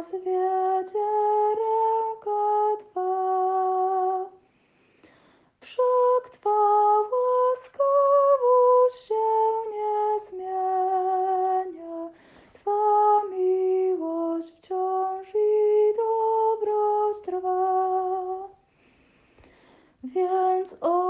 nas ręka Twa. Wszak Twa łaskawość się nie zmienia, Twa miłość wciąż i dobroć trwa. Więc o